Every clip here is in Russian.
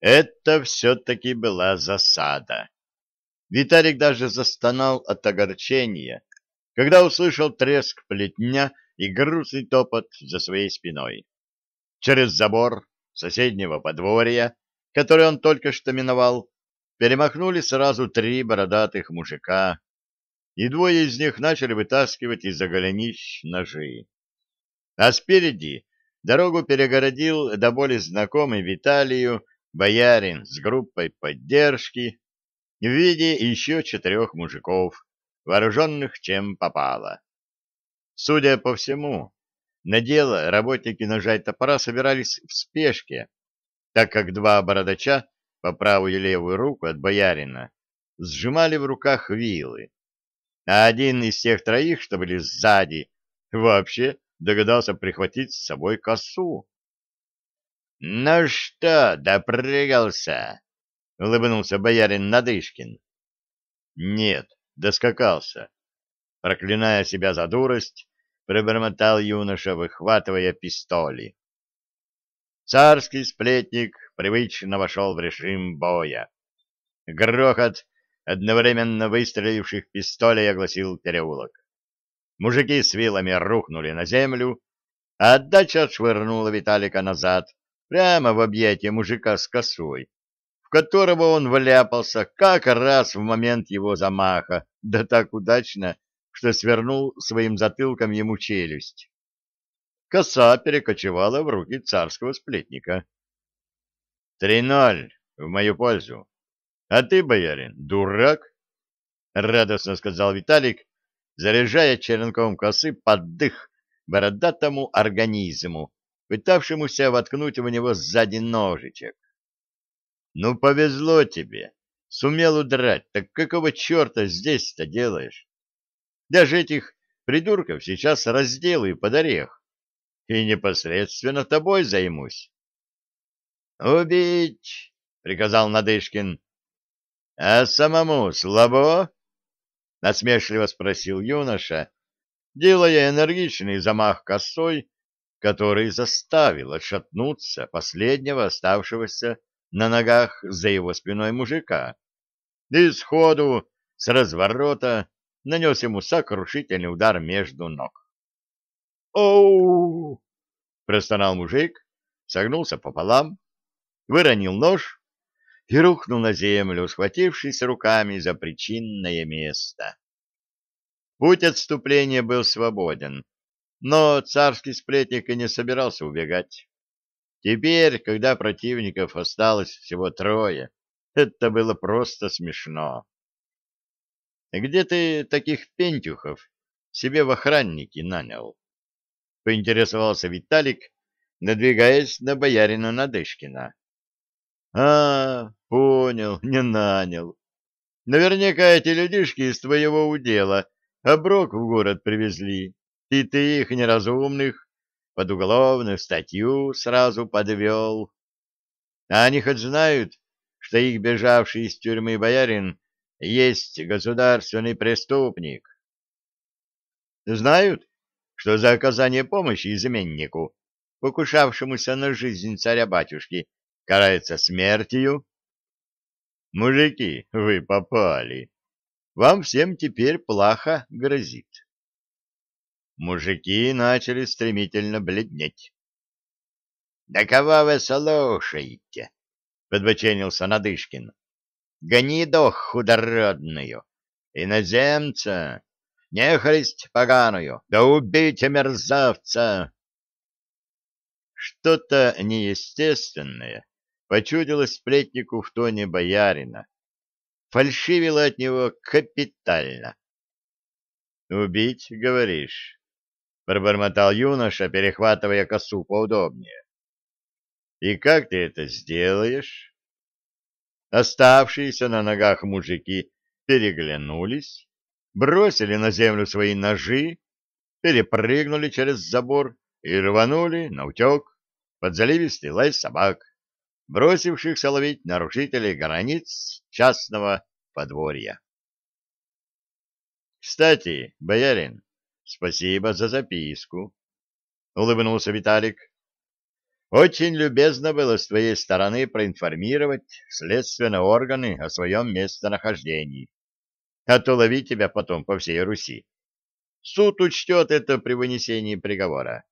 Это все-таки была засада. Виталик даже застонал от огорчения, когда услышал треск плетня и грустный топот за своей спиной. Через забор соседнего подворья, который он только что миновал, перемахнули сразу три бородатых мужика, и двое из них начали вытаскивать из-за голенищ ножи. А спереди дорогу перегородил до боли знакомый Виталию боярин с группой поддержки, в виде еще четырех мужиков, вооруженных чем попало. Судя по всему, на дело работники ножа и топора собирались в спешке, так как два бородача по правую и левую руку от боярина сжимали в руках вилы, а один из тех троих, что были сзади, вообще догадался прихватить с собой косу. — Ну что, допрыгался? — улыбнулся боярин Надышкин. «Нет, доскакался». Проклиная себя за дурость, пробормотал юноша, выхватывая пистоли. Царский сплетник привычно вошел в режим боя. Грохот одновременно выстреливших пистолей огласил переулок. Мужики с вилами рухнули на землю, а отдача отшвырнула Виталика назад, прямо в объятия мужика с косой, в которого он вляпался как раз в момент его замаха, да так удачно, что свернул своим затылком ему челюсть. Коса перекочевала в руки царского сплетника. «Три ноль в мою пользу. А ты, боярин, дурак?» — радостно сказал Виталик, заряжая черенком косы под дых бородатому организму, пытавшемуся воткнуть в него сзади ножичек. Ну, повезло тебе. Сумел удрать. Так какого черта здесь-то делаешь? Даже этих придурков сейчас разделаю под орех. И непосредственно тобой займусь. «Убить!» — приказал Надышкин. «А самому слабо?» — насмешливо спросил юноша, делая энергичный замах косой, который заставил отшатнуться последнего оставшегося на ногах за его спиной мужика, и сходу, с разворота, нанес ему сокрушительный удар между ног. «Оу!» — простонал мужик, согнулся пополам, выронил нож и рухнул на землю, схватившись руками за причинное место. Путь отступления был свободен, но царский сплетник и не собирался убегать. Теперь, когда противников осталось всего трое, это было просто смешно. «Где ты таких пентюхов себе в охранники нанял?» — поинтересовался Виталик, надвигаясь на боярина Надышкина. «А, понял, не нанял. Наверняка эти людишки из твоего удела оброк в город привезли, и ты их неразумных под уголовную статью сразу подвел. А они хоть знают, что их бежавший из тюрьмы боярин есть государственный преступник? Знают, что за оказание помощи изменнику, покушавшемуся на жизнь царя-батюшки, карается смертью? Мужики, вы попали. Вам всем теперь плохо грозит мужики начали стремительно бледнеть. — Да кого вы слушаете? — подбоченился Надышкин. — Гнидох худородную, иноземца, нехристь поганую, да убейте мерзавца! Что-то неестественное почудилось сплетнику в тоне боярина. Фальшивило от него капитально. «Убить, говоришь?» Пробормотал юноша, перехватывая косу поудобнее. И как ты это сделаешь? Оставшиеся на ногах мужики переглянулись, бросили на землю свои ножи, перепрыгнули через забор и рванули на утек под заливистый лай собак, бросившихся ловить нарушителей границ частного подворья. Кстати, боярин, Спасибо за записку, — улыбнулся Виталик. Очень любезно было с твоей стороны проинформировать следственные органы о своем местонахождении, а то ловить тебя потом по всей Руси. Суд учтет это при вынесении приговора.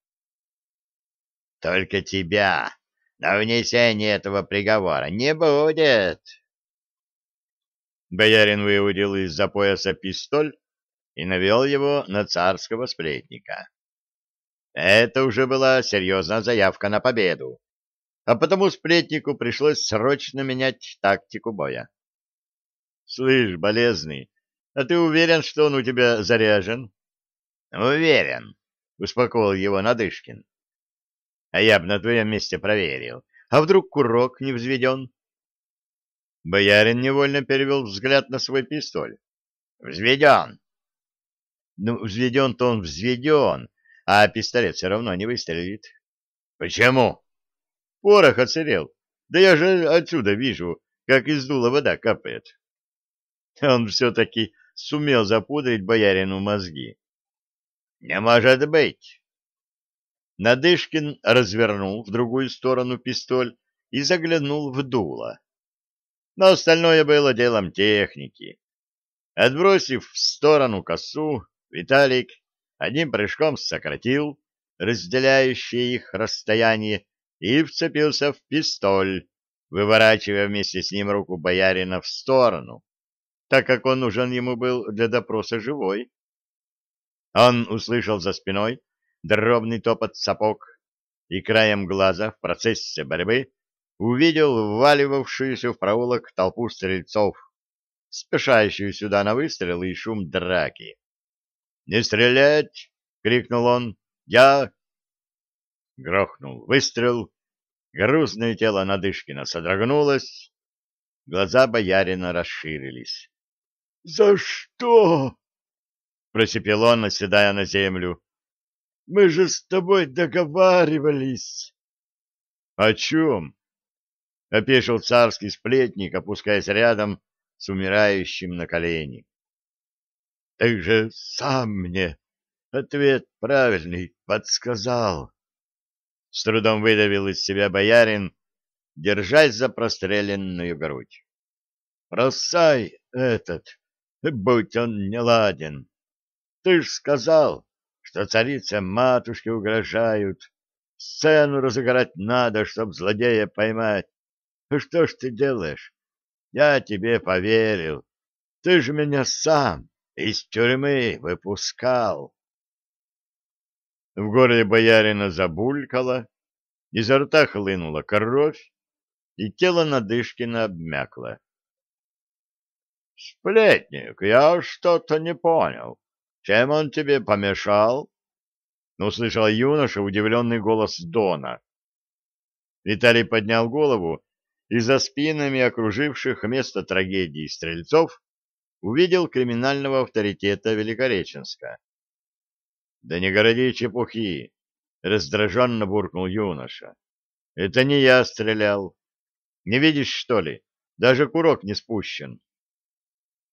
Только тебя на внесение этого приговора не будет. Боярин выудил из-за пояса пистоль и навел его на царского сплетника. Это уже была серьезная заявка на победу, а потому сплетнику пришлось срочно менять тактику боя. — Слышь, болезный, а ты уверен, что он у тебя заряжен? — Уверен, — успокоил его Надышкин. — А я бы на твоем месте проверил. А вдруг курок не взведен? Боярин невольно перевел взгляд на свой пистоль. — Взведен. — Ну, взведен-то он взведен, а пистолет все равно не выстрелит. — Почему? — Порох отсырел. Да я же отсюда вижу, как из дула вода капает. Он все-таки сумел запудрить боярину мозги. — Не может быть! Надышкин развернул в другую сторону пистоль и заглянул в дуло. Но остальное было делом техники. Отбросив в сторону косу, Виталик одним прыжком сократил разделяющее их расстояние и вцепился в пистоль, выворачивая вместе с ним руку боярина в сторону, так как он нужен ему был для допроса живой. Он услышал за спиной дробный топот сапог и краем глаза в процессе борьбы увидел вваливавшуюся в проулок толпу стрельцов, спешащую сюда на выстрелы и шум драки. «Не стрелять!» — крикнул он. «Я...» Грохнул выстрел. Грузное тело Надышкина содрогнулось. Глаза боярина расширились. «За что?» — просипел он, оседая на землю. «Мы же с тобой договаривались». «О чем?» — опешил царский сплетник, опускаясь рядом с умирающим на колени. Ты же сам мне ответ правильный подсказал. С трудом выдавил из себя боярин, держась за простреленную грудь. Бросай этот, будь он неладен. Ты ж сказал, что царица матушке угрожают. Сцену разыграть надо, чтоб злодея поймать. Что ж ты делаешь? Я тебе поверил. Ты же меня сам из тюрьмы выпускал. В горле боярина забулькало, изо рта хлынула кровь, и тело Надышкина обмякло. — Сплетник, я что-то не понял. Чем он тебе помешал? — услышал юноша удивленный голос Дона. Виталий поднял голову и за спинами окруживших место трагедии стрельцов увидел криминального авторитета Великореченска. — Да не городи чепухи! — раздраженно буркнул юноша. — Это не я стрелял. Не видишь, что ли? Даже курок не спущен.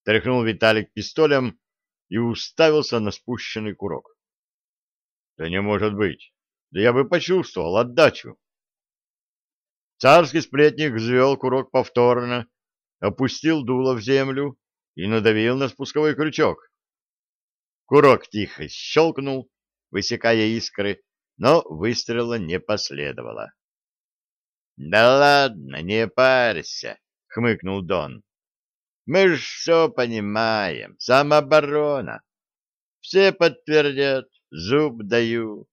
Тряхнул Виталик пистолем и уставился на спущенный курок. — Да не может быть! Да я бы почувствовал отдачу. Царский сплетник взвел курок повторно, опустил дуло в землю и надавил на спусковой крючок. Курок тихо щелкнул, высекая искры, но выстрела не последовало. — Да ладно, не парься, — хмыкнул Дон. — Мы ж все понимаем, самооборона. Все подтвердят, зуб даю.